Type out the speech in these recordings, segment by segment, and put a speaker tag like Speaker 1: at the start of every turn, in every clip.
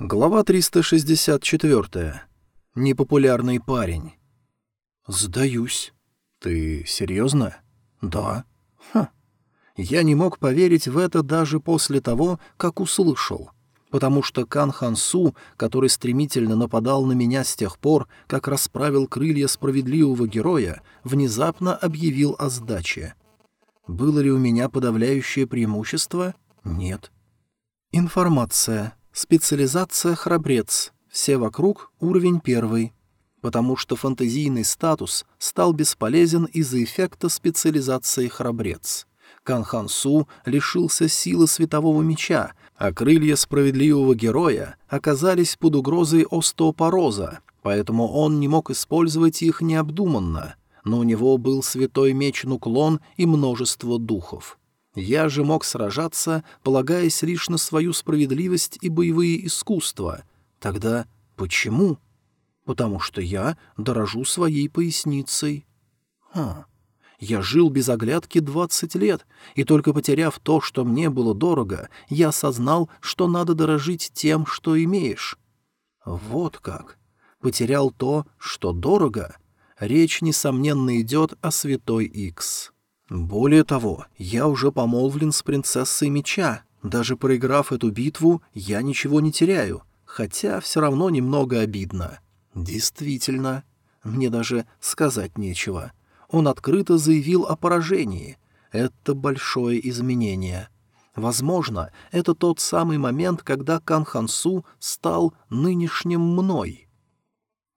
Speaker 1: Глава 364. Непопулярный парень. «Сдаюсь». «Ты серьезно?» «Да». «Хм». Я не мог поверить в это даже после того, как услышал. Потому что Кан Хансу, который стремительно нападал на меня с тех пор, как расправил крылья справедливого героя, внезапно объявил о сдаче. Было ли у меня подавляющее преимущество? Нет. Информация. Специализация «Храбрец». Все вокруг уровень первый. Потому что фантазийный статус стал бесполезен из-за эффекта специализации «Храбрец». Канхан Су лишился силы светового меча, а крылья справедливого героя оказались под угрозой остеопороза, поэтому он не мог использовать их необдуманно, но у него был святой меч Нуклон и множество духов. Я же мог сражаться, полагаясь лишь на свою справедливость и боевые искусства. Тогда почему? Потому что я дорожу своей поясницей. Хм. Я жил без оглядки двадцать лет, и только потеряв то, что мне было дорого, я осознал, что надо дорожить тем, что имеешь. Вот как. Потерял то, что дорого. Речь, несомненно, идет о святой Икс. Более того, я уже помолвлен с принцессой меча. Даже проиграв эту битву, я ничего не теряю, хотя все равно немного обидно. Действительно, мне даже сказать нечего. Он открыто заявил о поражении. Это большое изменение. Возможно, это тот самый момент, когда Кан Хансу стал нынешним мной.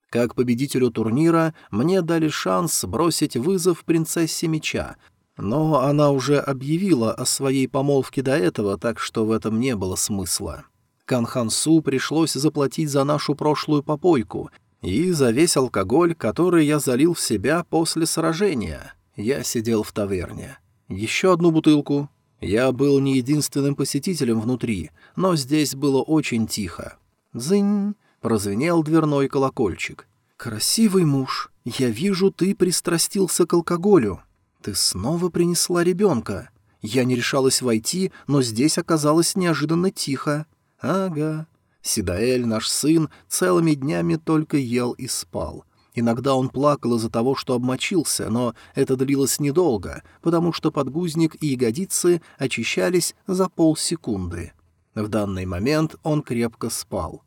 Speaker 1: Как победителю турнира мне дали шанс бросить вызов принцессе меча, но она уже объявила о своей помолвке до этого, так что в этом не было смысла. Канхансу пришлось заплатить за нашу прошлую попойку и за весь алкоголь, который я залил в себя после сражения. Я сидел в таверне. Еще одну бутылку. Я был не единственным посетителем внутри, но здесь было очень тихо. «Зынь!» — прозвенел дверной колокольчик. «Красивый муж, я вижу, ты пристрастился к алкоголю. «Ты снова принесла ребенка. Я не решалась войти, но здесь оказалось неожиданно тихо. Ага. Сидаэль, наш сын, целыми днями только ел и спал. Иногда он плакал из-за того, что обмочился, но это длилось недолго, потому что подгузник и ягодицы очищались за полсекунды. В данный момент он крепко спал.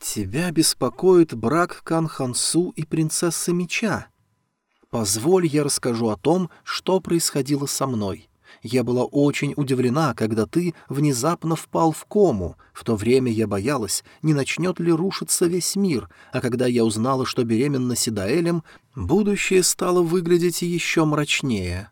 Speaker 1: «Тебя беспокоит брак Кан Хансу и принцессы меча», Позволь, я расскажу о том, что происходило со мной. Я была очень удивлена, когда ты внезапно впал в кому. В то время я боялась, не начнет ли рушиться весь мир, а когда я узнала, что беременна Сидаэлем, будущее стало выглядеть еще мрачнее.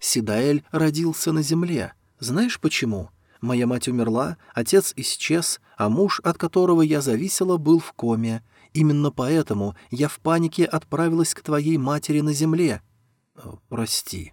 Speaker 1: Сидаэль родился на земле. Знаешь почему? Моя мать умерла, отец исчез, а муж, от которого я зависела, был в коме. Именно поэтому я в панике отправилась к твоей матери на земле. Прости.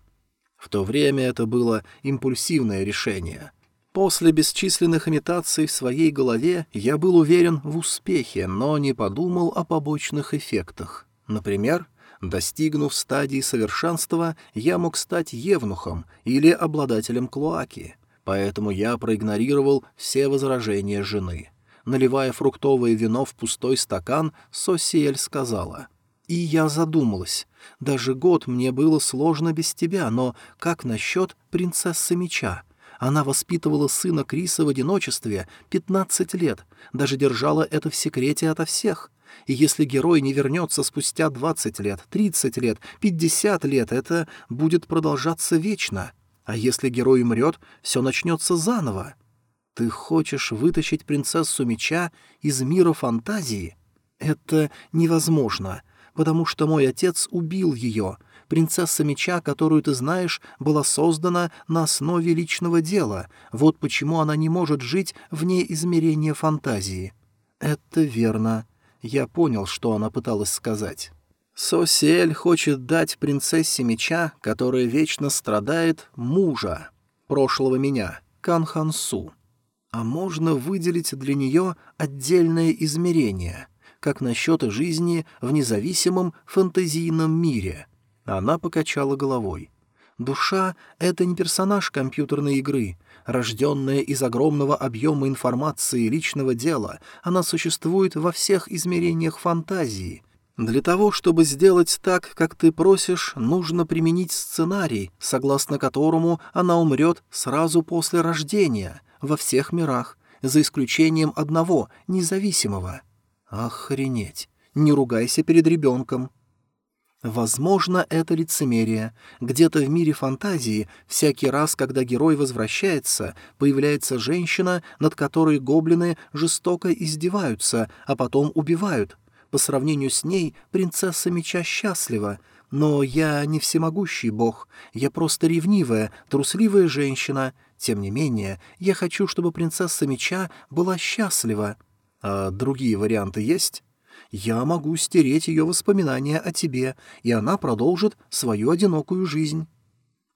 Speaker 1: В то время это было импульсивное решение. После бесчисленных имитаций в своей голове я был уверен в успехе, но не подумал о побочных эффектах. Например, достигнув стадии совершенства, я мог стать евнухом или обладателем клоаки, поэтому я проигнорировал все возражения жены. Наливая фруктовое вино в пустой стакан, Сосиэль сказала. «И я задумалась. Даже год мне было сложно без тебя, но как насчет принцессы меча? Она воспитывала сына Криса в одиночестве пятнадцать лет, даже держала это в секрете ото всех». И если герой не вернется спустя двадцать лет, тридцать лет, пятьдесят лет, это будет продолжаться вечно. А если герой умрет, все начнется заново. Ты хочешь вытащить принцессу меча из мира фантазии? Это невозможно, потому что мой отец убил ее. Принцесса меча, которую ты знаешь, была создана на основе личного дела. Вот почему она не может жить вне измерения фантазии. Это верно. Я понял, что она пыталась сказать. Сосиэль хочет дать принцессе меча, которая вечно страдает, мужа, прошлого меня, Канхансу а можно выделить для нее отдельное измерение, как насчет жизни в независимом фэнтезийном мире. Она покачала головой. Душа — это не персонаж компьютерной игры. Рожденная из огромного объема информации личного дела, она существует во всех измерениях фантазии. Для того, чтобы сделать так, как ты просишь, нужно применить сценарий, согласно которому она умрет сразу после рождения, во всех мирах, за исключением одного, независимого. Охренеть! Не ругайся перед ребенком. Возможно, это лицемерие. Где-то в мире фантазии всякий раз, когда герой возвращается, появляется женщина, над которой гоблины жестоко издеваются, а потом убивают. По сравнению с ней принцесса меча счастлива, но я не всемогущий бог, я просто ревнивая, трусливая женщина. Тем не менее, я хочу, чтобы принцесса меча была счастлива. А другие варианты есть? я могу стереть ее воспоминания о тебе, и она продолжит свою одинокую жизнь.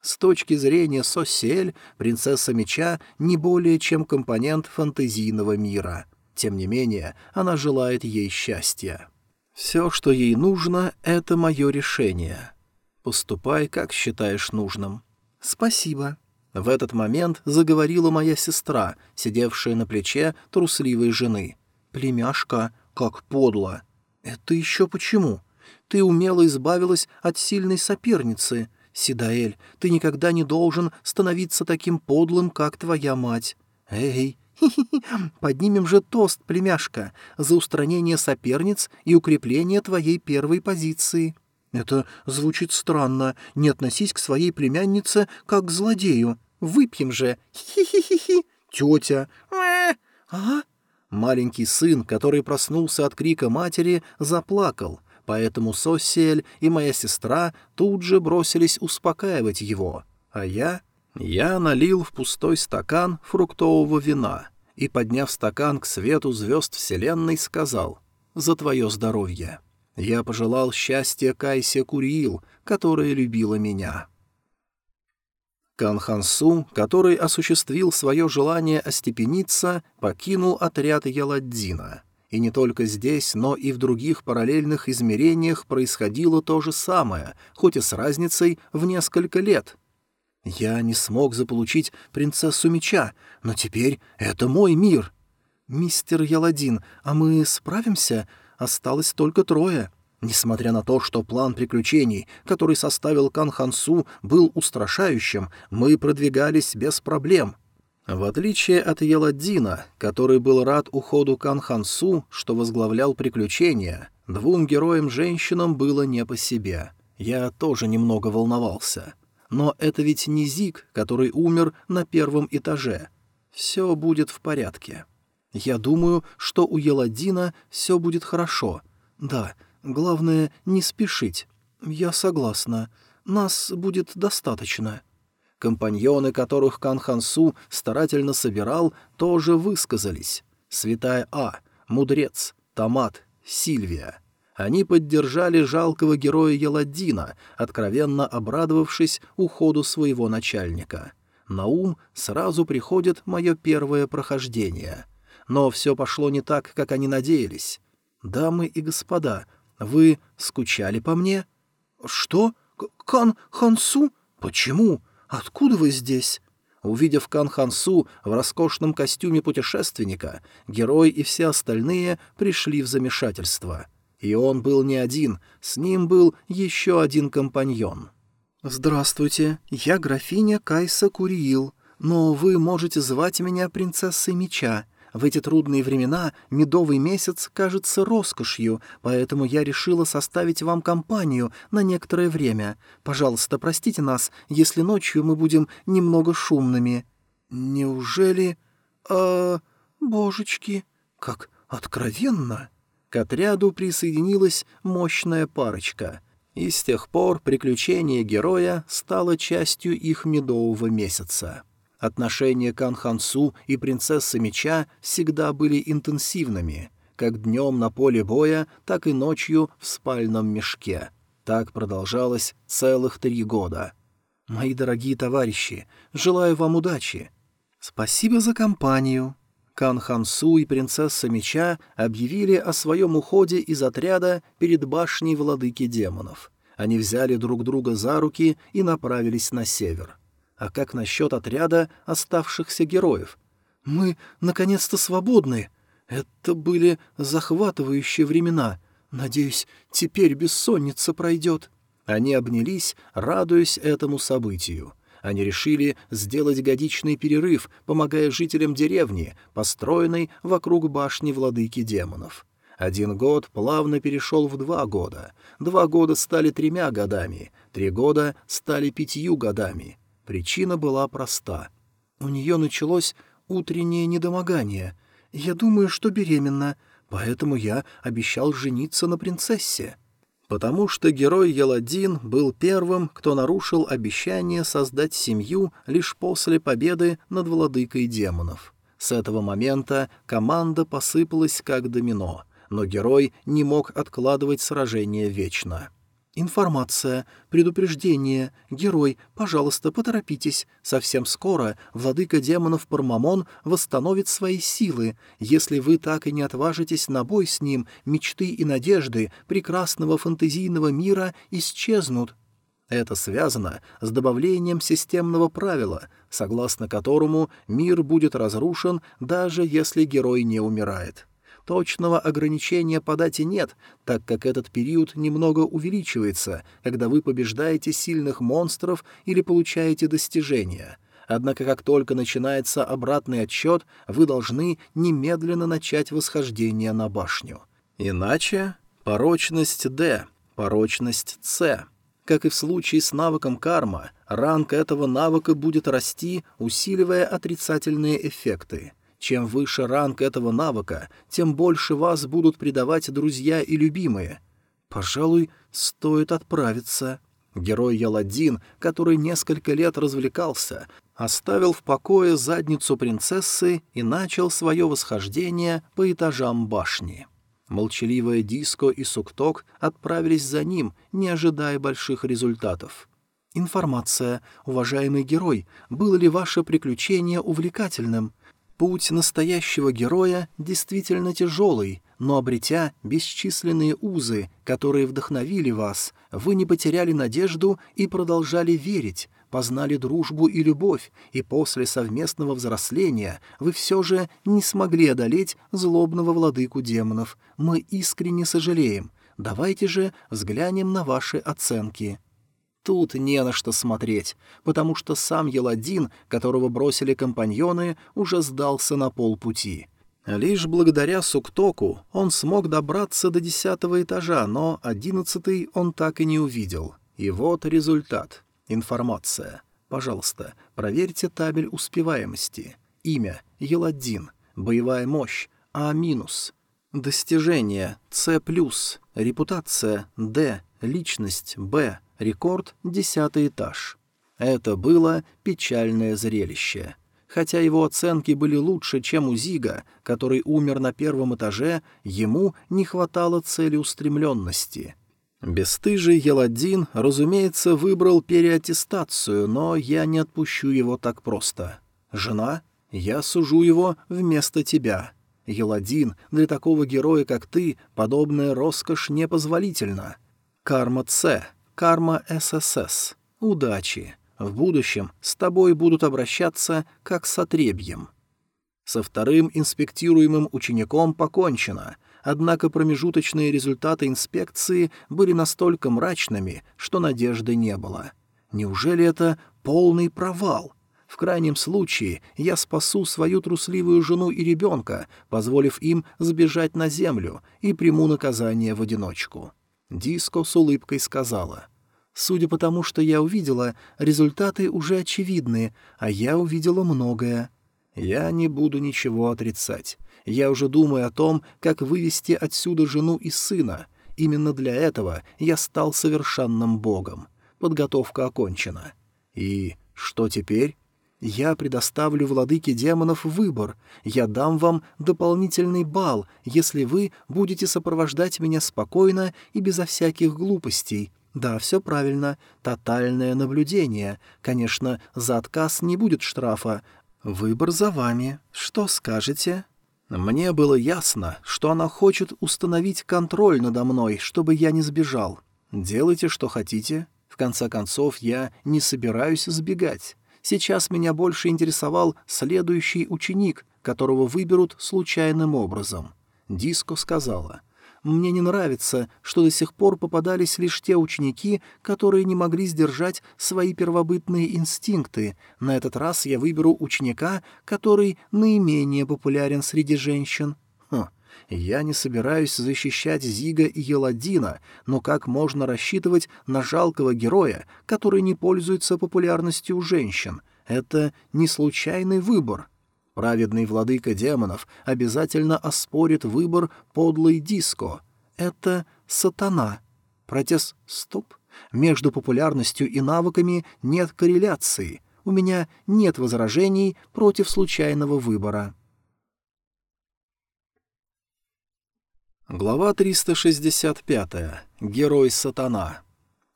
Speaker 1: С точки зрения Сосель, принцесса меча не более чем компонент фантазийного мира. Тем не менее, она желает ей счастья. Все, что ей нужно, — это мое решение. Поступай, как считаешь нужным. Спасибо. В этот момент заговорила моя сестра, сидевшая на плече трусливой жены. «Племяшка, как подло!» «Это еще почему? Ты умело избавилась от сильной соперницы. Сидаэль, ты никогда не должен становиться таким подлым, как твоя мать. Эй, поднимем же тост, племяшка, за устранение соперниц и укрепление твоей первой позиции». «Это звучит странно. Не относись к своей племяннице как к злодею. Выпьем же. Хи-хи-хи-хи. Тетя. А? Маленький сын, который проснулся от крика матери, заплакал, поэтому Сосель и моя сестра тут же бросились успокаивать его, а я... Я налил в пустой стакан фруктового вина и, подняв стакан к свету звезд Вселенной, сказал «За твое здоровье». Я пожелал счастья Кайсе Куриил, которая любила меня. Канхансу, который осуществил свое желание остепениться, покинул отряд Яладдина. И не только здесь, но и в других параллельных измерениях происходило то же самое, хоть и с разницей в несколько лет. Я не смог заполучить принцессу меча, но теперь это мой мир. Мистер Яладин, а мы справимся? Осталось только трое. Несмотря на то, что план приключений, который составил Кан Хансу, был устрашающим, мы продвигались без проблем. В отличие от Еладдина, который был рад уходу Кан Хансу, что возглавлял приключения, двум героям-женщинам было не по себе. Я тоже немного волновался. Но это ведь не Зик, который умер на первом этаже. Все будет в порядке. Я думаю, что у Еладдина все будет хорошо. Да, Главное, не спешить. Я согласна. Нас будет достаточно». Компаньоны, которых Кан Хансу старательно собирал, тоже высказались. Святая А, Мудрец, Томат, Сильвия. Они поддержали жалкого героя Еладдина, откровенно обрадовавшись уходу своего начальника. На ум сразу приходит мое первое прохождение. Но все пошло не так, как они надеялись. Дамы и господа, вы скучали по мне? Что? Кан Хансу? Почему? Откуда вы здесь? Увидев Кан Хансу в роскошном костюме путешественника, герой и все остальные пришли в замешательство. И он был не один, с ним был еще один компаньон. «Здравствуйте, я графиня Кайса Куриил, но вы можете звать меня принцессой меча. В эти трудные времена медовый месяц кажется роскошью, поэтому я решила составить вам компанию на некоторое время. Пожалуйста, простите нас, если ночью мы будем немного шумными». «Неужели... А... божечки, как откровенно!» К отряду присоединилась мощная парочка, и с тех пор приключение героя стало частью их медового месяца. Отношения Кан Хансу и принцессы меча всегда были интенсивными, как днем на поле боя, так и ночью в спальном мешке. Так продолжалось целых три года. Мои дорогие товарищи, желаю вам удачи. Спасибо за компанию. Кан Хансу и принцесса меча объявили о своем уходе из отряда перед башней владыки демонов — Они взяли друг друга за руки и направились на север. А как насчет отряда оставшихся героев? «Мы, наконец-то, свободны!» Это были захватывающие времена. Надеюсь, теперь бессонница пройдет. Они обнялись, радуясь этому событию. Они решили сделать годичный перерыв, помогая жителям деревни, построенной вокруг башни владыки демонов. Один год плавно перешел в два года, два года стали тремя годами, три года стали пятью годами. Причина была проста. У нее началось утреннее недомогание — я думаю, что беременна, поэтому я обещал жениться на принцессе». Потому что герой Еладин был первым, кто нарушил обещание создать семью лишь после победы над владыкой демонов. С этого момента команда посыпалась как домино, но герой не мог откладывать сражение вечно. Информация, предупреждение, герой, пожалуйста, поторопитесь. Совсем скоро владыка демонов Пармамон восстановит свои силы. Если вы так и не отважитесь на бой с ним, мечты и надежды прекрасного фантазийного мира исчезнут. Это связано с добавлением системного правила, согласно которому мир будет разрушен, даже если герой не умирает. Точного ограничения по дате нет, так как этот период немного увеличивается, когда вы побеждаете сильных монстров или получаете достижения. Однако как только начинается обратный отсчет, вы должны немедленно начать восхождение на башню. Иначе порочность D, порочность C. Как и в случае с навыком карма, ранг этого навыка будет расти, усиливая отрицательные эффекты. Чем выше ранг этого навыка, тем больше вас будут предавать друзья и любимые. Пожалуй, стоит отправиться. Герой Яладин, который несколько лет развлекался, оставил в покое задницу принцессы и начал свое восхождение по этажам башни. Молчаливая Диско и Сукток отправились за ним, не ожидая больших результатов. «Информация. Уважаемый герой, было ли ваше приключение увлекательным?» Путь настоящего героя действительно тяжелый, но обретя бесчисленные узы, которые вдохновили вас, вы не потеряли надежду и продолжали верить, познали дружбу и любовь, и после совместного взросления вы все же не смогли одолеть злобного владыку демонов. Мы искренне сожалеем. Давайте же взглянем на ваши оценки. Тут не на что смотреть, потому что сам Еладин, которого бросили компаньоны, уже сдался на полпути. Лишь благодаря Суктоку он смог добраться до десятого этажа, но одиннадцатый он так и не увидел. И вот результат. Информация. Пожалуйста, проверьте табель успеваемости. Имя — Еладин. Боевая мощь — А-. Достижение — С+. Репутация — Д. Личность — Б. Рекорд — десятый этаж. Это было печальное зрелище. Хотя его оценки были лучше, чем у Зига, который умер на первом этаже, ему не хватало целеустремленности. Бестыжий Еладин, разумеется, выбрал переаттестацию, но я не отпущу его так просто. «Жена, я сужу его вместо тебя. Еладин, для такого героя, как ты, подобная роскошь непозволительна. Карма Ц. Карма ССС. Удачи. В будущем с тобой будут обращаться как с отребьем. Со вторым инспектируемым учеником покончено, однако промежуточные результаты инспекции были настолько мрачными, что надежды не было. Неужели это полный провал? В крайнем случае я спасу свою трусливую жену и ребенка, позволив им сбежать на землю, и приму наказание в одиночку. Диско с улыбкой сказала. «Судя по тому, что я увидела, результаты уже очевидны, а я увидела многое. Я не буду ничего отрицать. Я уже думаю о том, как вывести отсюда жену и сына. Именно для этого я стал совершенным богом. Подготовка окончена. И что теперь?» Я предоставлю владыке демонов выбор. Я дам вам дополнительный балл, если вы будете сопровождать меня спокойно и безо всяких глупостей. Да, все правильно. Тотальное наблюдение. Конечно, за отказ не будет штрафа. Выбор за вами. Что скажете?» Мне было ясно, что она хочет установить контроль надо мной, чтобы я не сбежал. «Делайте, что хотите. В конце концов, я не собираюсь сбегать. Сейчас меня больше интересовал следующий ученик, которого выберут случайным образом». Диско сказала. «Мне не нравится, что до сих пор попадались лишь те ученики, которые не могли сдержать свои первобытные инстинкты. На этот раз я выберу ученика, который наименее популярен среди женщин». Хм. Я не собираюсь защищать Зига и Еладина, но как можно рассчитывать на жалкого героя, который не пользуется популярностью у женщин? Это не случайный выбор. Праведный владыка демонов обязательно оспорит выбор подлой диско. Это сатана. Протест «Стоп». Между популярностью и навыками нет корреляции. У меня нет возражений против случайного выбора. Глава 365. Герой сатана.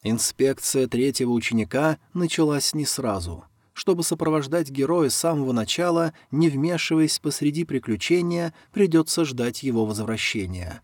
Speaker 1: Инспекция третьего ученика началась не сразу. Чтобы сопровождать героя с самого начала, не вмешиваясь посреди приключения, придется ждать его возвращения.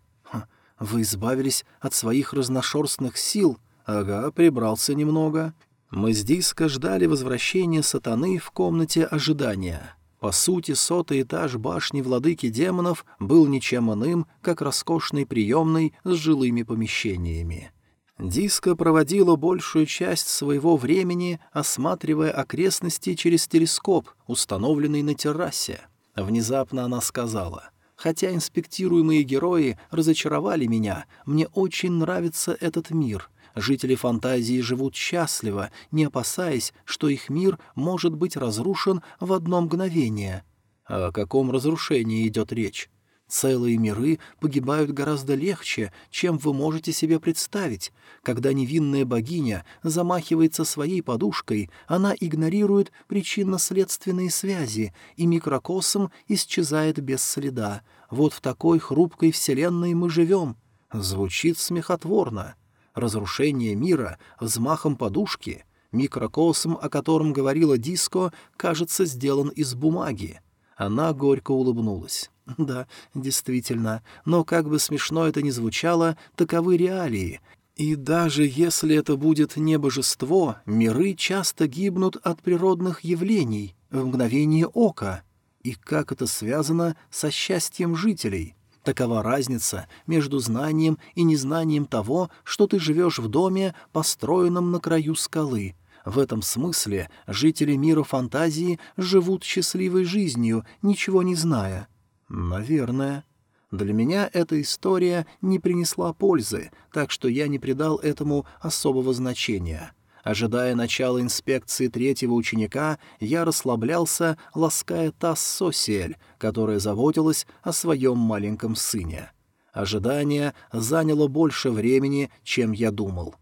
Speaker 1: Вы избавились от своих разношерстных сил? Ага, прибрался немного. Мы с Диско ждали возвращения сатаны в комнате ожидания. По сути, сотый этаж башни владыки демонов был ничем иным, как роскошный приемный с жилыми помещениями. Диска проводила большую часть своего времени, осматривая окрестности через телескоп, установленный на террасе. Внезапно она сказала, «Хотя инспектируемые герои разочаровали меня, мне очень нравится этот мир. Жители фантазии живут счастливо, не опасаясь, что их мир может быть разрушен в одно мгновение. О каком разрушении идет речь? Целые миры погибают гораздо легче, чем вы можете себе представить. Когда невинная богиня замахивается своей подушкой, она игнорирует причинно-следственные связи, и микрокосм исчезает без следа. Вот в такой хрупкой вселенной мы живем. Звучит смехотворно разрушение мира взмахом подушки, микрокосм, о котором говорила Диско, кажется, сделан из бумаги. Она горько улыбнулась. Да, действительно, но как бы смешно это ни звучало, таковы реалии. И даже если это будет не божество, миры часто гибнут от природных явлений в мгновение ока. И как это связано со счастьем жителей? Такова разница между знанием и незнанием того, что ты живешь в доме, построенном на краю скалы. В этом смысле жители мира фантазии живут счастливой жизнью, ничего не зная. Наверное. Для меня эта история не принесла пользы, так что я не придал этому особого значения. Ожидая начала инспекции третьего ученика, я расслаблялся, лаская таз Сосиэль, которая заботилась о своем маленьком сыне. Ожидание заняло больше времени, чем я думал.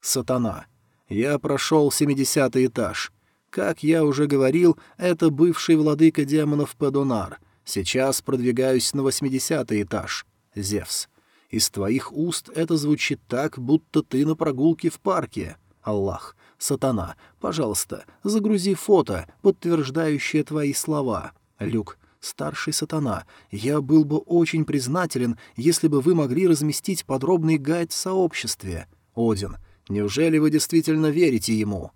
Speaker 1: Сатана. Я прошел семидесятый этаж. Как я уже говорил, это бывший владыка демонов Педонар. Сейчас продвигаюсь на восьмидесятый этаж. Зевс. Из твоих уст это звучит так, будто ты на прогулке в парке. Аллах, сатана, пожалуйста, загрузи фото, подтверждающее твои слова. Люк, старший сатана, я был бы очень признателен, если бы вы могли разместить подробный гайд в сообществе. Один, неужели вы действительно верите ему?»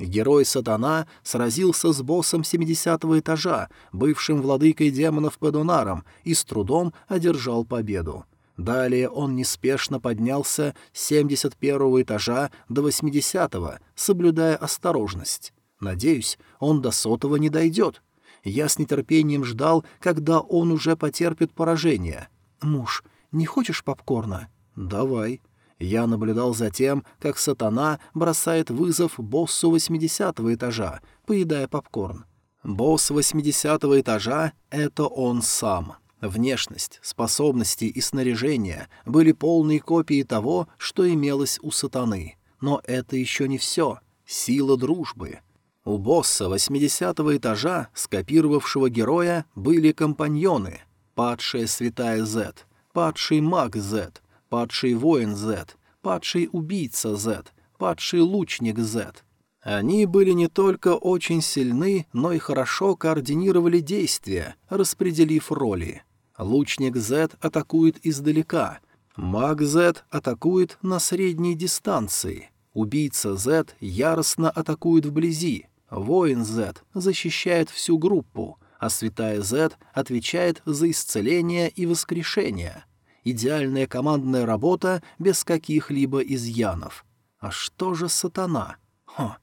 Speaker 1: Герой Сатана сразился с боссом 70 этажа, бывшим владыкой демонов Педонаром, и с трудом одержал победу. Далее он неспешно поднялся с 71 этажа до 80 соблюдая осторожность. Надеюсь, он до сотого не дойдет. Я с нетерпением ждал, когда он уже потерпит поражение. «Муж, не хочешь попкорна?» «Давай». Я наблюдал за тем, как сатана бросает вызов боссу 80 этажа, поедая попкорн. Босс 80 этажа — это он сам. Внешность, способности и снаряжение были полной копией того, что имелось у сатаны. Но это еще не все. Сила дружбы. У босса 80 этажа, скопировавшего героя, были компаньоны. Падшая святая Z, падший маг Z, падший воин Z, падший убийца Z, падший лучник Z. Они были не только очень сильны, но и хорошо координировали действия, распределив роли. Лучник Z атакует издалека. Маг Z атакует на средней дистанции. Убийца Z яростно атакует вблизи. Воин Z защищает всю группу, а святая Z отвечает за исцеление и воскрешение. Идеальная командная работа без каких-либо изъянов. А что же сатана? Хо,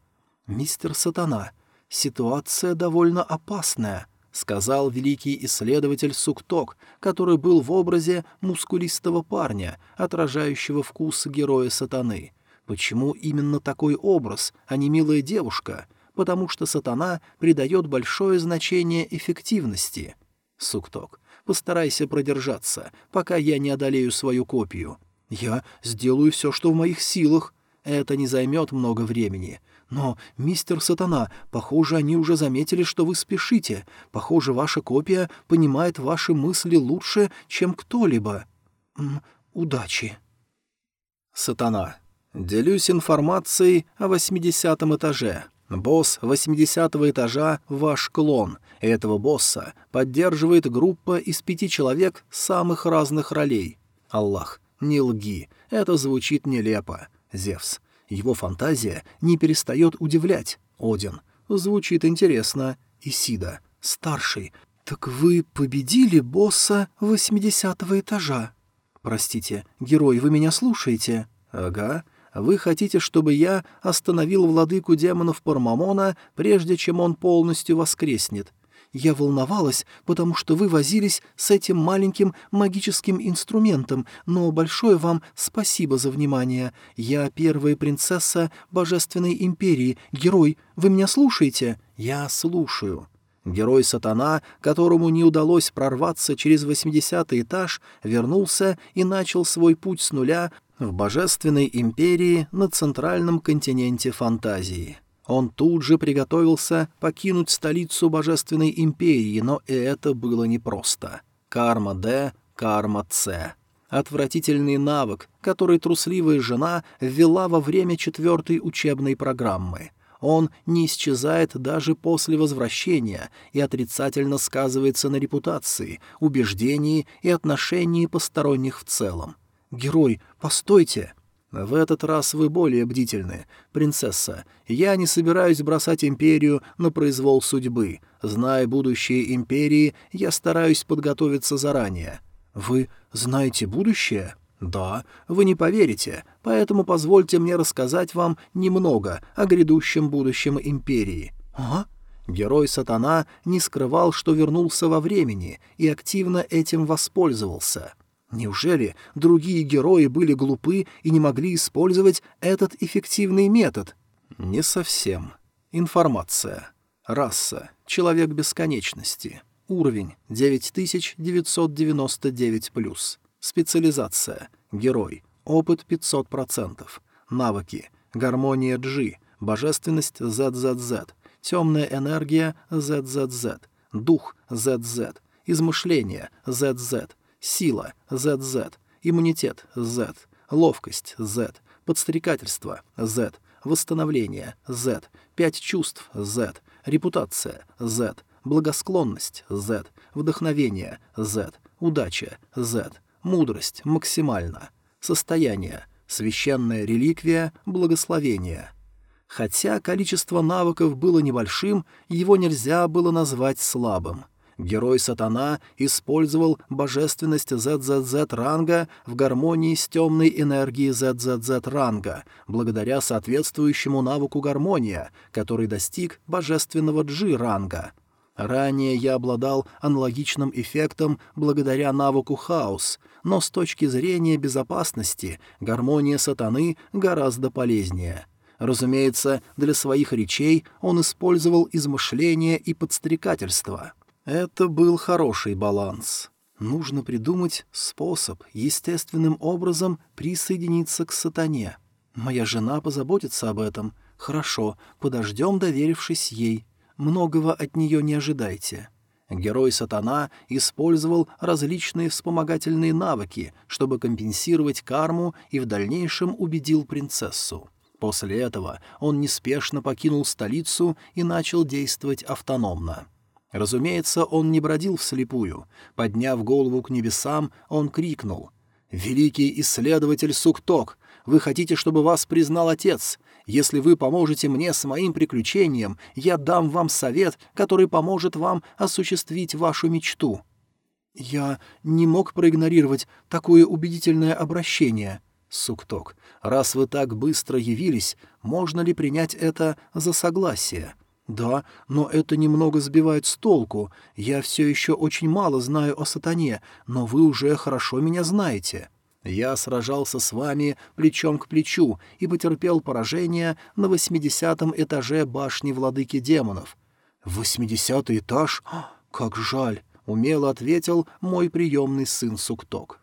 Speaker 1: мистер сатана, ситуация довольно опасная —— сказал великий исследователь Сукток, который был в образе мускулистого парня, отражающего вкус героя сатаны. Почему именно такой образ, а не милая девушка? Потому что сатана придает большое значение эффективности. Сукток, постарайся продержаться, пока я не одолею свою копию. Я сделаю все, что в моих силах. Это не займет много времени. Но, мистер Сатана, похоже, они уже заметили, что вы спешите. Похоже, ваша копия понимает ваши мысли лучше, чем кто-либо. Удачи. Сатана. Делюсь информацией о восьмидесятом этаже. Босс восьмидесятого этажа — ваш клон. Этого босса поддерживает группа из пяти человек самых разных ролей. Аллах, не лги, это звучит нелепо. Зевс. Его фантазия не перестает удивлять. Один. Звучит интересно. Исида. Старший. Так вы победили босса восьмидесятого этажа? Простите, герой, вы меня слушаете? Ага. Вы хотите, чтобы я остановил владыку демонов Пармамона, прежде чем он полностью воскреснет? Я волновалась, потому что вы возились с этим маленьким магическим инструментом, но большое вам спасибо за внимание. Я первая принцесса Божественной Империи. Герой, вы меня слушаете? Я слушаю». Герой-сатана, которому не удалось прорваться через восьмидесятый этаж, вернулся и начал свой путь с нуля в Божественной Империи на центральном континенте фантазии. Он тут же приготовился покинуть столицу Божественной Империи, но и это было непросто. Карма Д, карма С. Отвратительный навык, который трусливая жена ввела во время четвертой учебной программы. Он не исчезает даже после возвращения и отрицательно сказывается на репутации, убеждении и отношении посторонних в целом. «Герой, постойте!» В этот раз вы более бдительны, принцесса. Я не собираюсь бросать империю на произвол судьбы. Зная будущее империи, я стараюсь подготовиться заранее. Вы знаете будущее? Да, вы не поверите, поэтому позвольте мне рассказать вам немного о грядущем будущем империи. А? Герой Сатана не скрывал, что вернулся во времени и активно этим воспользовался. Неужели другие герои были глупы и не могли использовать этот эффективный метод? Не совсем. Информация. Раса. Человек бесконечности. Уровень 9999+. Специализация. Герой. Опыт 500%. Навыки. Гармония G. Божественность ZZZ. Темная энергия ZZZ. Дух ZZ. Измышление ZZ Сила — ZZ. Иммунитет — Z. Ловкость — Z. Подстрекательство — Z. Восстановление — Z. Пять чувств — Z. Репутация — Z. Благосклонность — Z. Вдохновение — Z. Удача — Z. Мудрость — максимально. Состояние — священная реликвия — благословение. Хотя количество навыков было небольшим, его нельзя было назвать слабым — Герой-сатана использовал божественность ZZZ ранга в гармонии с темной энергией ZZZ ранга, благодаря соответствующему навыку гармония, который достиг божественного G ранга. Ранее я обладал аналогичным эффектом благодаря навыку хаос, но с точки зрения безопасности гармония сатаны гораздо полезнее. Разумеется, для своих речей он использовал измышление и подстрекательство — это был хороший баланс. Нужно придумать способ естественным образом присоединиться к сатане. Моя жена позаботится об этом. Хорошо, подождем, доверившись ей. Многого от нее не ожидайте. Герой сатана использовал различные вспомогательные навыки, чтобы компенсировать карму и в дальнейшем убедил принцессу. После этого он неспешно покинул столицу и начал действовать автономно. Разумеется, он не бродил вслепую. Подняв голову к небесам, он крикнул. «Великий исследователь Сукток, вы хотите, чтобы вас признал отец? Если вы поможете мне с моим приключением, я дам вам совет, который поможет вам осуществить вашу мечту». «Я не мог проигнорировать такое убедительное обращение», Сукток, раз вы так быстро явились, можно ли принять это за согласие? Да, но это немного сбивает с толку. Я все еще очень мало знаю о сатане, но вы уже хорошо меня знаете. Я сражался с вами плечом к плечу и потерпел поражение на восьмидесятом этаже башни владыки демонов. «Восьмидесятый этаж? Как жаль!» — умело ответил мой приемный сын Сукток.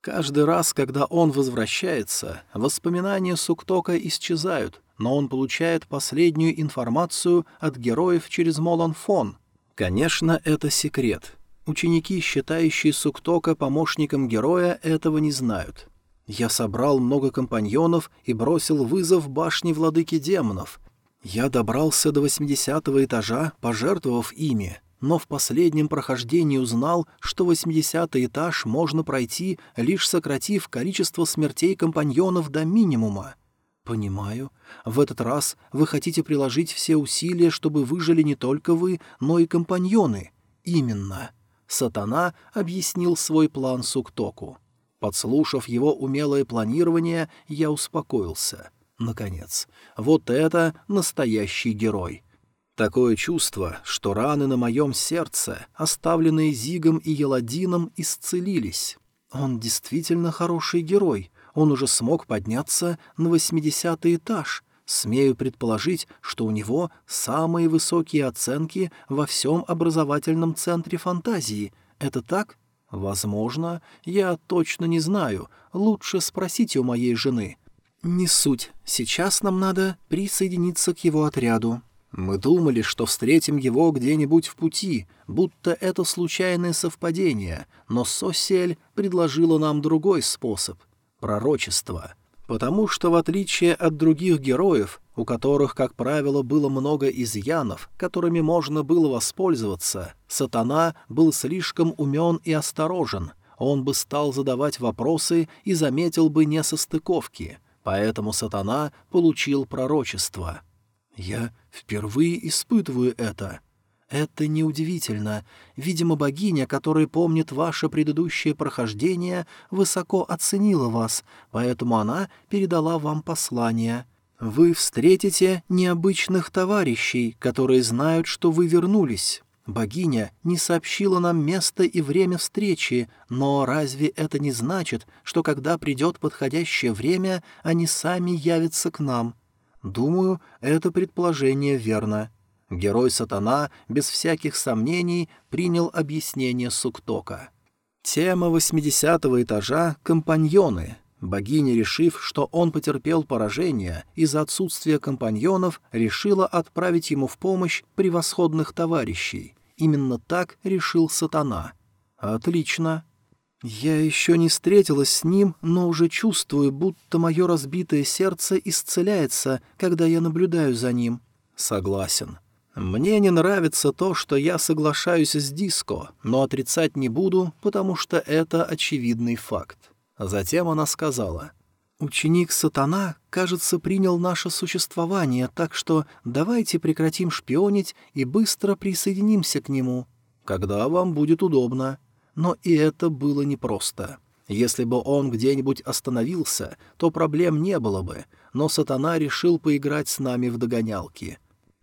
Speaker 1: Каждый раз, когда он возвращается, воспоминания Суктока исчезают, но он получает последнюю информацию от героев через Моланфон. Конечно, это секрет. Ученики, считающие Суктока помощником героя, этого не знают. Я собрал много компаньонов и бросил вызов башне владыки демонов. Я добрался до 80 этажа, пожертвовав ими но в последнем прохождении узнал, что 80 этаж можно пройти, лишь сократив количество смертей компаньонов до минимума. «Понимаю. В этот раз вы хотите приложить все усилия, чтобы выжили не только вы, но и компаньоны. Именно». Сатана объяснил свой план Суктоку. Подслушав его умелое планирование, я успокоился. Наконец, вот это настоящий герой — Такое чувство, что раны на моем сердце, оставленные Зигом и Еладином, исцелились. Он действительно хороший герой. Он уже смог подняться на восьмидесятый этаж. Смею предположить, что у него самые высокие оценки во всем образовательном центре фантазии. Это так? Возможно. Я точно не знаю. Лучше спросите у моей жены. Не суть. Сейчас нам надо присоединиться к его отряду. Мы думали, что встретим его где-нибудь в пути, будто это случайное совпадение, но Сосель предложила нам другой способ — пророчество. Потому что, в отличие от других героев, у которых, как правило, было много изъянов, которыми можно было воспользоваться, сатана был слишком умен и осторожен, он бы стал задавать вопросы и заметил бы несостыковки, поэтому сатана получил пророчество — я впервые испытываю это. Это неудивительно. Видимо, богиня, которая помнит ваше предыдущее прохождение, высоко оценила вас, поэтому она передала вам послание. Вы встретите необычных товарищей, которые знают, что вы вернулись. Богиня не сообщила нам место и время встречи, но разве это не значит, что когда придет подходящее время, они сами явятся к нам? Думаю, это предположение верно. Герой-сатана без всяких сомнений принял объяснение Суктока. Тема восьмидесятого этажа — компаньоны. Богиня, решив, что он потерпел поражение из-за отсутствия компаньонов, решила отправить ему в помощь превосходных товарищей. Именно так решил сатана. Отлично. Я еще не встретилась с ним, но уже чувствую, будто мое разбитое сердце исцеляется, когда я наблюдаю за ним. Согласен. Мне не нравится то, что я соглашаюсь с диско, но отрицать не буду, потому что это очевидный факт. Затем она сказала, «Ученик Сатана, кажется, принял наше существование, так что давайте прекратим шпионить и быстро присоединимся к нему, когда вам будет удобно». Но и это было непросто. Если бы он где-нибудь остановился, то проблем не было бы, но сатана решил поиграть с нами в догонялки.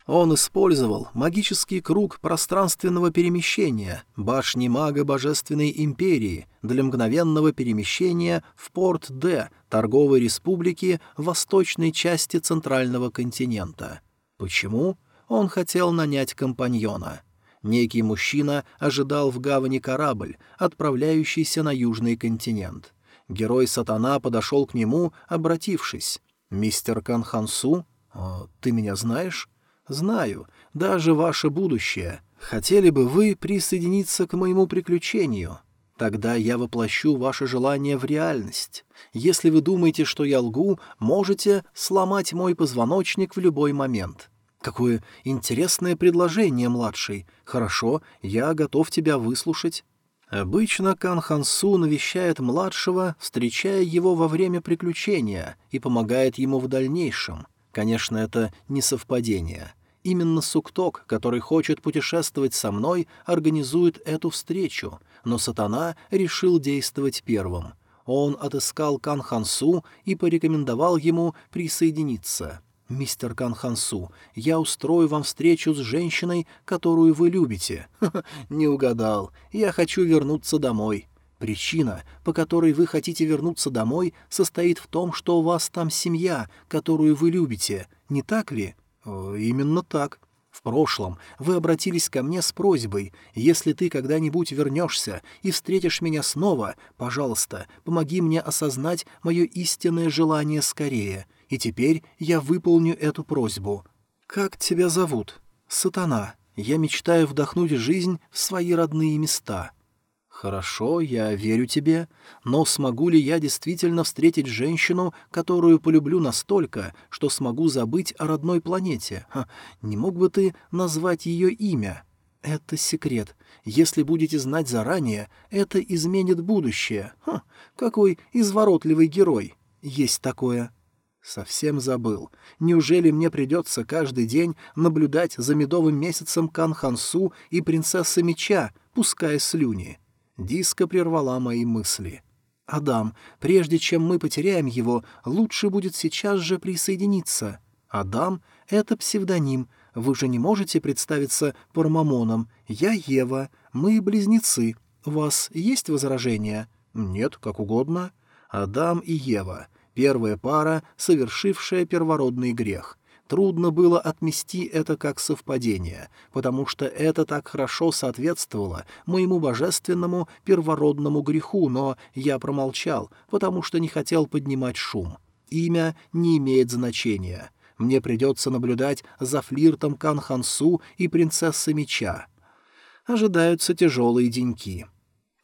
Speaker 1: Он использовал магический круг пространственного перемещения башни мага Божественной Империи для мгновенного перемещения в порт Д торговой республики восточной части Центрального континента. Почему? Он хотел нанять компаньона — Некий мужчина ожидал в гавани корабль, отправляющийся на южный континент. Герой-сатана подошел к нему, обратившись. «Мистер Канхансу? О, ты меня знаешь?» «Знаю. Даже ваше будущее. Хотели бы вы присоединиться к моему приключению?» Тогда я воплощу ваше желание в реальность. Если вы думаете, что я лгу, можете сломать мой позвоночник в любой момент. Какое интересное предложение, младший. Хорошо, я готов тебя выслушать. Обычно Кан Хансу навещает младшего, встречая его во время приключения и помогает ему в дальнейшем. Конечно, это не совпадение. Именно Сукток, который хочет путешествовать со мной, организует эту встречу, но сатана решил действовать первым. Он отыскал Кан Хансу и порекомендовал ему присоединиться. «Мистер Кан Хансу, я устрою вам встречу с женщиной, которую вы любите». «Не угадал. Я хочу вернуться домой». Причина, по которой вы хотите вернуться домой, состоит в том, что у вас там семья, которую вы любите, не так ли? Именно так. В прошлом вы обратились ко мне с просьбой, если ты когда-нибудь вернешься и встретишь меня снова, пожалуйста, помоги мне осознать мое истинное желание скорее, и теперь я выполню эту просьбу. Как тебя зовут? Сатана. Я мечтаю вдохнуть жизнь в свои родные места. «Хорошо, я верю тебе, но смогу ли я действительно встретить женщину, которую полюблю настолько, что смогу забыть о родной планете? Ха, не мог бы ты назвать ее имя?» «Это секрет. Если будете знать заранее, это изменит будущее. Ха, какой изворотливый герой. Есть такое». Совсем забыл. Неужели мне придется каждый день наблюдать за медовым месяцем Канхансу и принцессы меча, пуская слюни?» Диска прервала мои мысли. «Адам, прежде чем мы потеряем его, лучше будет сейчас же присоединиться. Адам — это псевдоним. Вы же не можете представиться Пармамоном. Я Ева. Мы близнецы. У вас есть возражения?» «Нет, как угодно». Адам и Ева. Первая пара, совершившая первородный грех. Трудно было отмести это как совпадение, потому что это так хорошо соответствовало моему божественному первородному греху, но я промолчал, потому что не хотел поднимать шум. Имя не имеет значения. Мне придется наблюдать за флиртом Канхансу и принцессы меча. Ожидаются тяжелые деньки.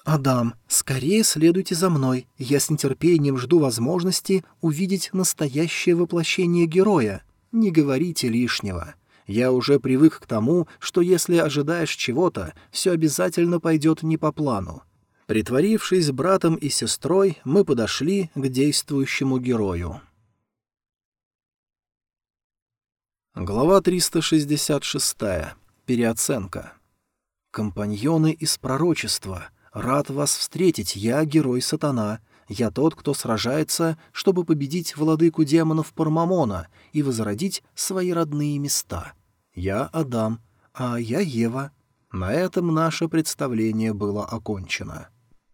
Speaker 1: «Адам, скорее следуйте за мной. Я с нетерпением жду возможности увидеть настоящее воплощение героя», не говорите лишнего. Я уже привык к тому, что если ожидаешь чего-то, все обязательно пойдет не по плану. Притворившись братом и сестрой, мы подошли к действующему герою. Глава 366. Переоценка. «Компаньоны из пророчества. Рад вас встретить, я герой сатана. Я тот, кто сражается, чтобы победить владыку демонов Пармамона и возродить свои родные места. Я Адам, а я Ева. На этом наше представление было окончено.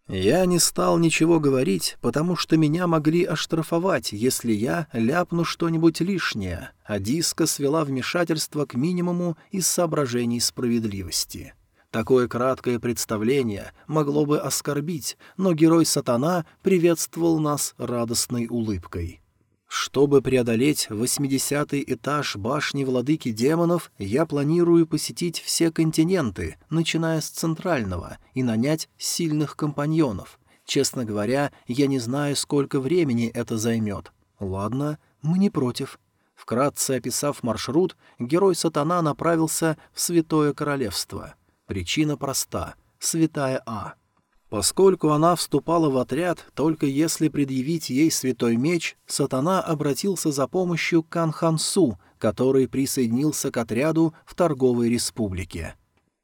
Speaker 1: Я не стал ничего говорить, потому что меня могли оштрафовать, если я ляпну что-нибудь лишнее, а диска свела вмешательство к минимуму из соображений справедливости. Такое краткое представление могло бы оскорбить, но герой-сатана приветствовал нас радостной улыбкой. Чтобы преодолеть восьмидесятый этаж башни владыки демонов, я планирую посетить все континенты, начиная с центрального, и нанять сильных компаньонов. Честно говоря, я не знаю, сколько времени это займет. Ладно, мы не против. Вкратце описав маршрут, герой-сатана направился в Святое Королевство — Причина проста — святая А. Поскольку она вступала в отряд, только если предъявить ей святой меч, сатана обратился за помощью к Канхансу, который присоединился к отряду в торговой республике.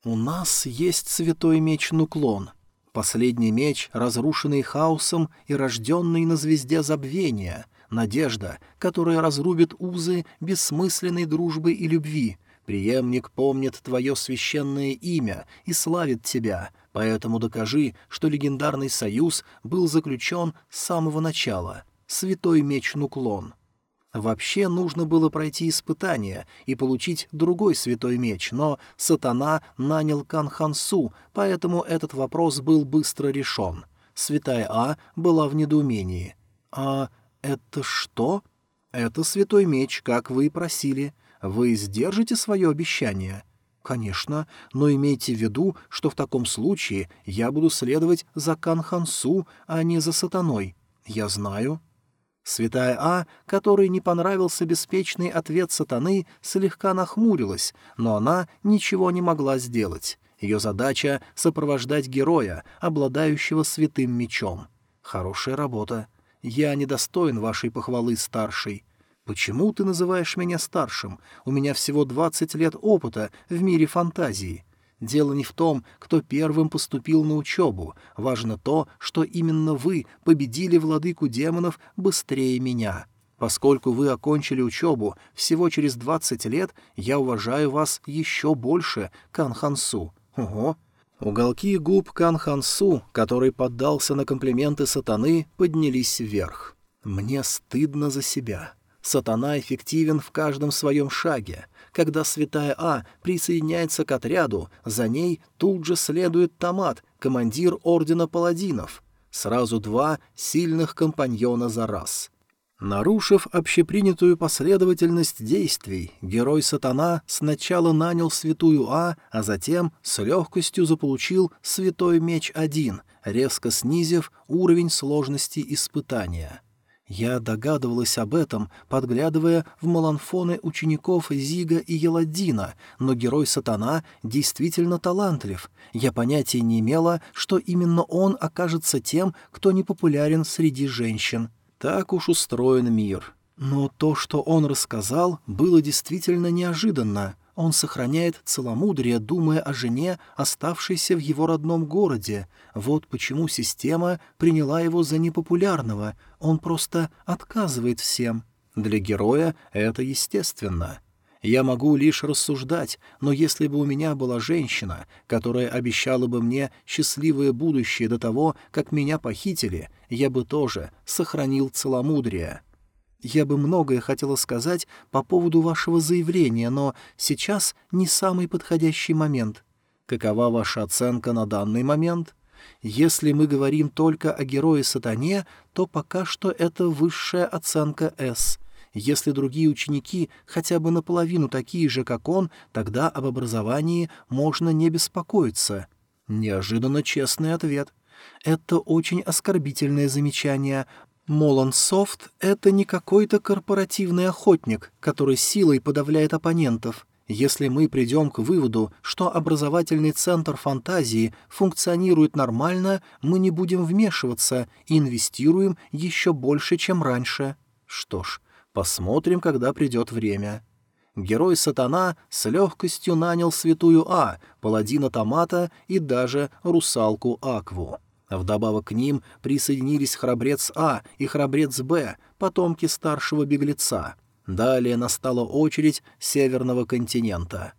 Speaker 1: «У нас есть святой меч Нуклон», Последний меч, разрушенный хаосом и рожденный на звезде забвения, надежда, которая разрубит узы бессмысленной дружбы и любви, Приемник помнит твое священное имя и славит тебя, поэтому докажи, что легендарный союз был заключен с самого начала. Святой меч Нуклон. Вообще нужно было пройти испытание и получить другой святой меч, но сатана нанял Канхансу, поэтому этот вопрос был быстро решен. Святая А была в недоумении. «А это что?» «Это святой меч, как вы и просили. Вы сдержите свое обещание? Конечно, но имейте в виду, что в таком случае я буду следовать за Канхансу, а не за сатаной. Я знаю. Святая А, которой не понравился беспечный ответ сатаны, слегка нахмурилась, но она ничего не могла сделать. Ее задача — сопровождать героя, обладающего святым мечом. Хорошая работа. Я недостоин вашей похвалы, старший. Почему ты называешь меня старшим? У меня всего двадцать лет опыта в мире фантазии. Дело не в том, кто первым поступил на учебу. Важно то, что именно вы победили владыку демонов быстрее меня. Поскольку вы окончили учебу всего через двадцать лет, я уважаю вас еще больше, Кан Хансу. Ого! Уголки губ Кан Хансу, который поддался на комплименты сатаны, поднялись вверх. Мне стыдно за себя. Сатана эффективен в каждом своем шаге. Когда святая А присоединяется к отряду, за ней тут же следует Томат, командир Ордена Паладинов. Сразу два сильных компаньона за раз. Нарушив общепринятую последовательность действий, герой Сатана сначала нанял святую А, а затем с легкостью заполучил святой меч один, резко снизив уровень сложности испытания. Я догадывалась об этом, подглядывая в маланфоны учеников Зига и Еладдина, но герой Сатана действительно талантлив. Я понятия не имела, что именно он окажется тем, кто не популярен среди женщин. Так уж устроен мир. Но то, что он рассказал, было действительно неожиданно — он сохраняет целомудрие, думая о жене, оставшейся в его родном городе. Вот почему система приняла его за непопулярного. Он просто отказывает всем. Для героя это естественно. Я могу лишь рассуждать, но если бы у меня была женщина, которая обещала бы мне счастливое будущее до того, как меня похитили, я бы тоже сохранил целомудрие. Я бы многое хотела сказать по поводу вашего заявления, но сейчас не самый подходящий момент. Какова ваша оценка на данный момент? Если мы говорим только о герое-сатане, то пока что это высшая оценка «С». Если другие ученики хотя бы наполовину такие же, как он, тогда об образовании можно не беспокоиться. Неожиданно честный ответ. Это очень оскорбительное замечание, Молонсофт — это не какой-то корпоративный охотник, который силой подавляет оппонентов. Если мы придем к выводу, что образовательный центр фантазии функционирует нормально, мы не будем вмешиваться и инвестируем еще больше, чем раньше. Что ж, посмотрим, когда придет время. Герой Сатана с легкостью нанял святую А, паладина Томата и даже русалку Акву. Вдобавок к ним присоединились храбрец А и храбрец Б, потомки старшего беглеца. Далее настала очередь северного континента.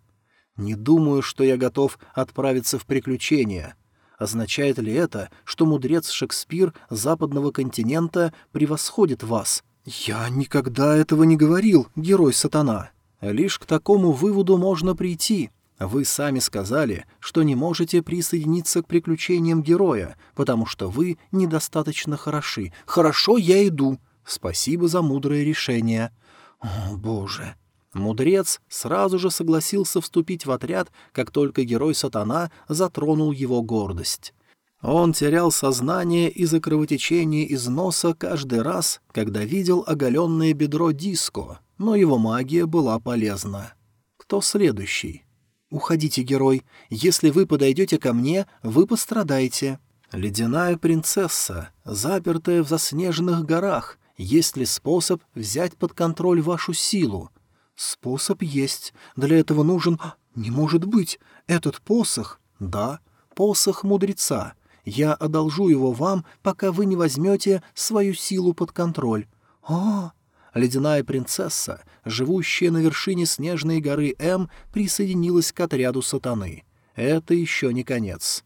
Speaker 1: Не думаю, что я готов отправиться в приключения. Означает ли это, что мудрец Шекспир западного континента превосходит вас? Я никогда этого не говорил, герой сатана. Лишь к такому выводу можно прийти, вы сами сказали, что не можете присоединиться к приключениям героя, потому что вы недостаточно хороши. Хорошо, я иду. Спасибо за мудрое решение. О, боже. Мудрец сразу же согласился вступить в отряд, как только герой Сатана затронул его гордость. Он терял сознание из-за кровотечения из носа каждый раз, когда видел оголенное бедро диско, но его магия была полезна. Кто следующий? «Уходите, герой. Если вы подойдете ко мне, вы пострадаете». «Ледяная принцесса, запертая в заснеженных горах. Есть ли способ взять под контроль вашу силу?» «Способ есть. Для этого нужен... Не может быть! Этот посох...» «Да, посох мудреца. Я одолжу его вам, пока вы не возьмете свою силу под контроль». «А, ледяная принцесса, живущая на вершине снежной горы М, присоединилась к отряду сатаны. Это еще не конец.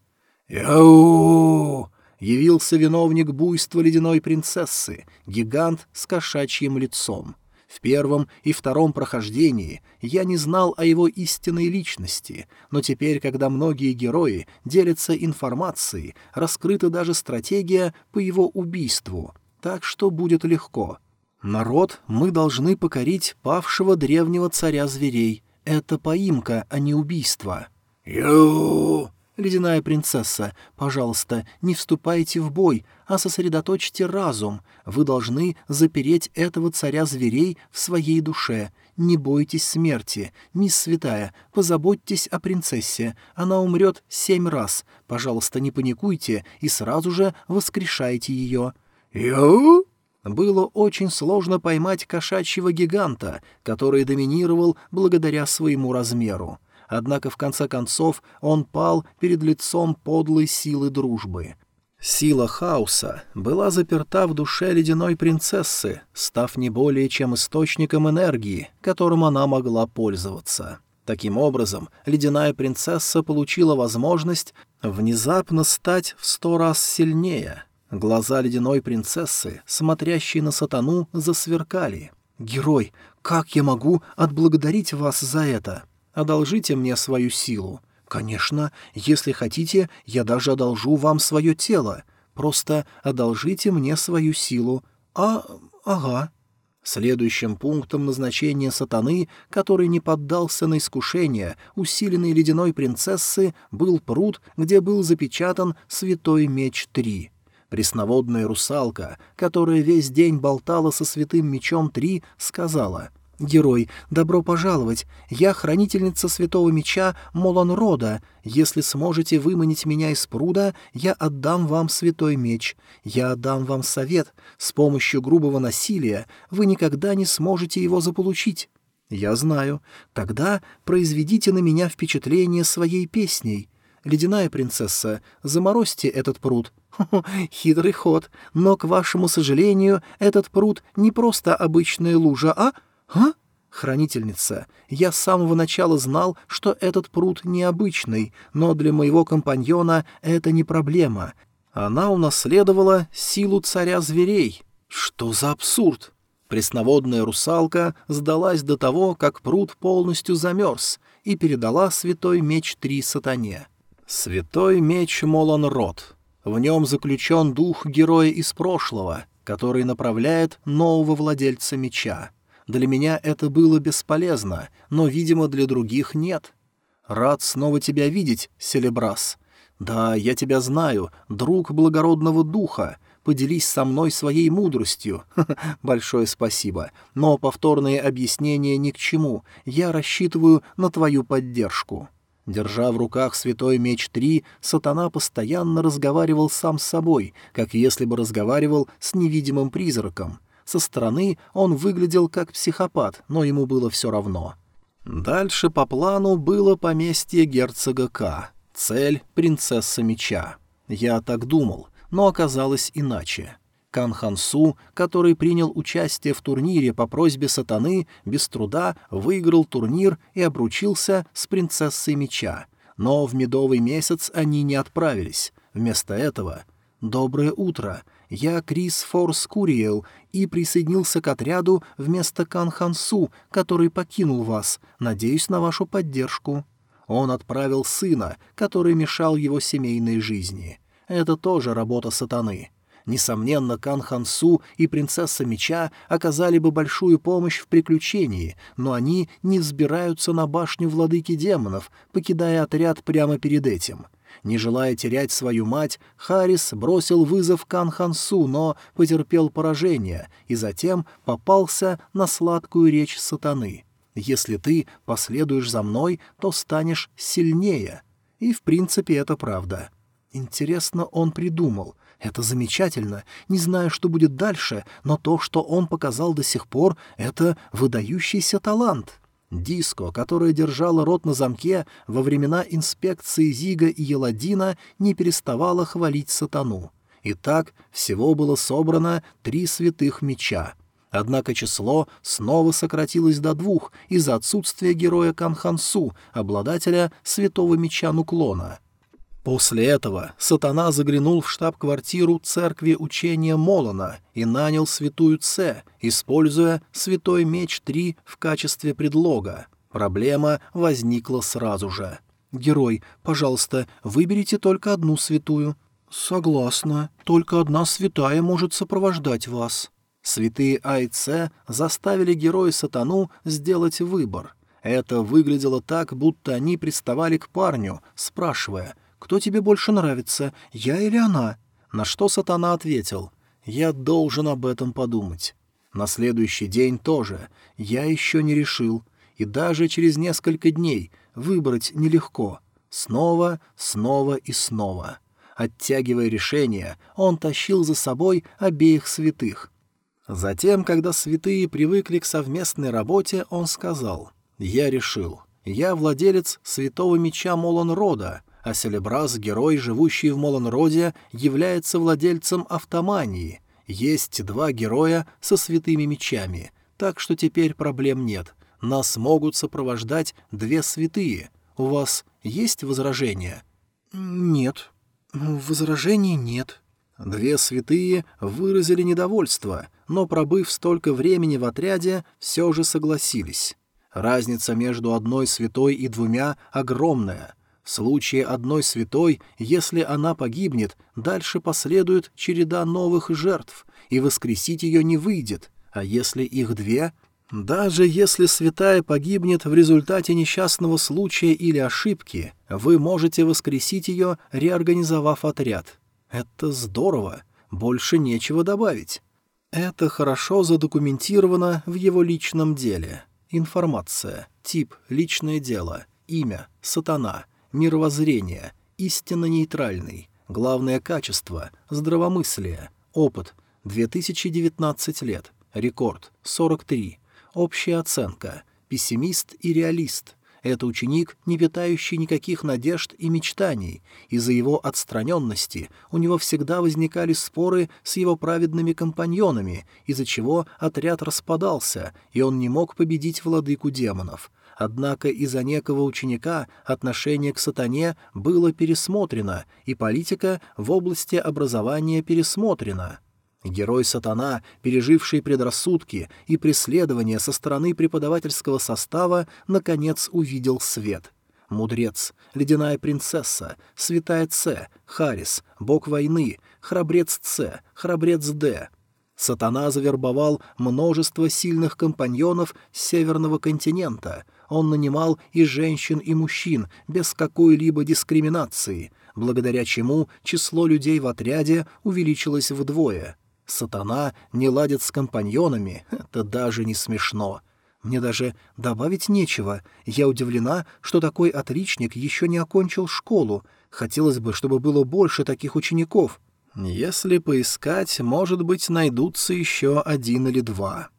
Speaker 1: «Яу!» — явился виновник буйства ледяной принцессы, гигант с кошачьим лицом. В первом и втором прохождении я не знал о его истинной личности, но теперь, когда многие герои делятся информацией, раскрыта даже стратегия по его убийству, так что будет легко — «Народ, мы должны покорить павшего древнего царя зверей. Это поимка, а не убийство». «Ю!» «Ледяная принцесса, пожалуйста, не вступайте в бой, а сосредоточьте разум. Вы должны запереть этого царя зверей в своей душе. не бойтесь смерти. Мисс Святая, позаботьтесь о принцессе. Она умрет семь раз. Пожалуйста, не паникуйте и сразу же воскрешайте ее». «Я?» Было очень сложно поймать кошачьего гиганта, который доминировал благодаря своему размеру. Однако в конце концов он пал перед лицом подлой силы дружбы. Сила хаоса была заперта в душе ледяной принцессы, став не более чем источником энергии, которым она могла пользоваться. Таким образом, ледяная принцесса получила возможность внезапно стать в сто раз сильнее. Глаза ледяной принцессы, смотрящие на сатану, засверкали. «Герой, как я могу отблагодарить вас за это? Одолжите мне свою силу. «Конечно, если хотите, я даже одолжу вам свое тело. Просто одолжите мне свою силу. А... ага». Следующим пунктом назначения сатаны, который не поддался на искушение усиленной ледяной принцессы, был пруд, где был запечатан Святой Меч-3. Пресноводная русалка, которая весь день болтала со Святым Мечом-3, сказала — «Герой, добро пожаловать. Я хранительница Святого Меча Молонрода. Если сможете выманить меня из пруда, я отдам вам Святой Меч. Я отдам вам совет. С помощью грубого насилия вы никогда не сможете его заполучить». «Я знаю. Тогда произведите на меня впечатление своей песней. Ледяная принцесса, заморозьте этот пруд». хитрый ход, но, к вашему сожалению, этот пруд не просто обычная лужа, а «А? Хранительница, я с самого начала знал, что этот пруд необычный, но для моего компаньона это не проблема. Она унаследовала силу царя зверей. Что за абсурд? Пресноводная русалка сдалась до того, как пруд полностью замерз, и передала святой меч Три сатане. Святой меч Молонрод. В нем заключен дух героя из прошлого, который направляет нового владельца меча. Для меня это было бесполезно, но, видимо, для других нет. Рад снова тебя видеть, Селебрас. Да, я тебя знаю, друг благородного духа. Поделись со мной своей мудростью. Большое спасибо. Но повторные объяснения ни к чему. Я рассчитываю на твою поддержку. Держа в руках святой меч Три, сатана постоянно разговаривал сам с собой, как если бы разговаривал с невидимым призраком — со стороны он выглядел как психопат, но ему было все равно. Дальше по плану было поместье герцога К. Цель — принцесса меча. Я так думал, но оказалось иначе. Кан Хансу, который принял участие в турнире по просьбе сатаны, без труда выиграл турнир и обручился с принцессой меча. Но в медовый месяц они не отправились. Вместо этого «Доброе утро. Я Крис Форс Куриэл и присоединился к отряду вместо Кан Хансу, который покинул вас. Надеюсь на вашу поддержку». Он отправил сына, который мешал его семейной жизни. Это тоже работа сатаны. Несомненно, Кан Хансу и принцесса меча оказали бы большую помощь в приключении, но они не взбираются на башню владыки демонов, покидая отряд прямо перед этим — не желая терять свою мать, Харис бросил вызов Кан Хансу, но потерпел поражение и затем попался на сладкую речь сатаны. «Если ты последуешь за мной, то станешь сильнее». И, в принципе, это правда. Интересно, он придумал. Это замечательно. Не знаю, что будет дальше, но то, что он показал до сих пор, — это выдающийся талант. Диско, которая держала рот на замке во времена инспекции Зига и Еладина, не переставала хвалить сатану. И так всего было собрано три святых меча. Однако число снова сократилось до двух из-за отсутствия героя Канхансу, обладателя святого меча Нуклона — После этого сатана заглянул в штаб-квартиру церкви учения Молона и нанял святую Це, используя святой меч 3 в качестве предлога. Проблема возникла сразу же. «Герой, пожалуйста, выберите только одну святую». «Согласна. Только одна святая может сопровождать вас». Святые Айце заставили героя сатану сделать выбор. Это выглядело так, будто они приставали к парню, спрашивая, кто тебе больше нравится, я или она?» На что сатана ответил, «Я должен об этом подумать». На следующий день тоже. Я еще не решил. И даже через несколько дней выбрать нелегко. Снова, снова и снова. Оттягивая решение, он тащил за собой обеих святых. Затем, когда святые привыкли к совместной работе, он сказал, «Я решил. Я владелец святого меча Молонрода, а Селебрас, герой, живущий в Молонроде, является владельцем автомании. Есть два героя со святыми мечами, так что теперь проблем нет. Нас могут сопровождать две святые. У вас есть возражения?»
Speaker 2: «Нет. Возражений нет».
Speaker 1: Две святые выразили недовольство, но, пробыв столько времени в отряде, все же согласились. Разница между одной святой и двумя огромная. Случае одной святой, если она погибнет, дальше последует череда новых жертв, и воскресить ее не выйдет, а если их две... Даже если святая погибнет в результате несчастного случая или ошибки, вы можете воскресить ее, реорганизовав отряд. Это здорово, больше нечего добавить. Это хорошо задокументировано в его личном деле. Информация, тип, личное дело, имя, сатана, мировоззрение, истинно нейтральный, главное качество, здравомыслие, опыт, 2019 лет, рекорд, 43, общая оценка, пессимист и реалист, это ученик, не питающий никаких надежд и мечтаний. Из-за его отстраненности у него всегда возникали споры с его праведными компаньонами, из-за чего отряд распадался, и он не мог победить владыку демонов. Однако из-за некого ученика отношение к сатане было пересмотрено, и политика в области образования пересмотрена. Герой-сатана, переживший предрассудки и преследования со стороны преподавательского состава, наконец увидел свет. Мудрец, ледяная принцесса, святая Ц, Харис, бог войны, храбрец Ц, храбрец Д. Сатана завербовал множество сильных компаньонов северного континента. Он нанимал и женщин, и мужчин, без какой-либо дискриминации, благодаря чему число людей в отряде увеличилось вдвое — Сатана не ладит с компаньонами, это даже не смешно. Мне даже добавить нечего. Я удивлена, что такой отличник еще не окончил школу. Хотелось бы, чтобы было больше таких учеников. Если поискать, может быть, найдутся еще один или два.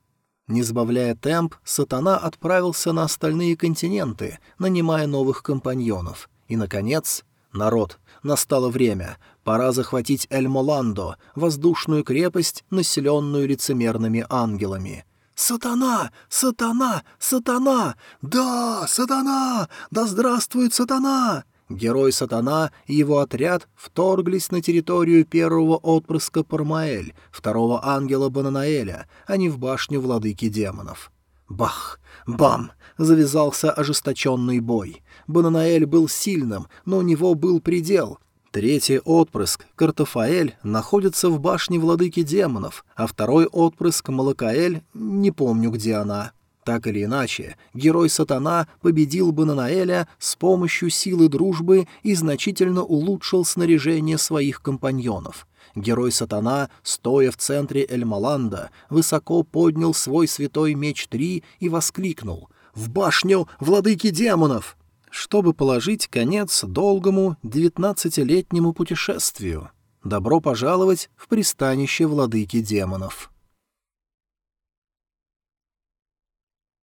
Speaker 1: Не сбавляя темп, сатана отправился на остальные континенты, нанимая новых компаньонов. И, наконец, народ. Настало время. Пора захватить Эль-Моландо, воздушную крепость, населенную лицемерными ангелами. «Сатана! Сатана! Сатана! Да, сатана! Да здравствует сатана!» Герой Сатана и его отряд вторглись на территорию первого отпрыска Пармаэль, второго ангела Бананаэля, а не в башню владыки демонов. Бах! Бам! Завязался ожесточенный бой. Бананаэль был сильным, но у него был предел. Третий отпрыск, Картофаэль, находится в башне владыки демонов, а второй отпрыск, Малакаэль, не помню, где она. Так или иначе, герой Сатана победил Бананаэля с помощью силы дружбы и значительно улучшил снаряжение своих компаньонов. Герой Сатана, стоя в центре Эльмаланда, высоко поднял свой святой меч Три и воскликнул «В башню владыки демонов!» чтобы положить конец долгому девятнадцатилетнему путешествию. Добро пожаловать в пристанище владыки демонов.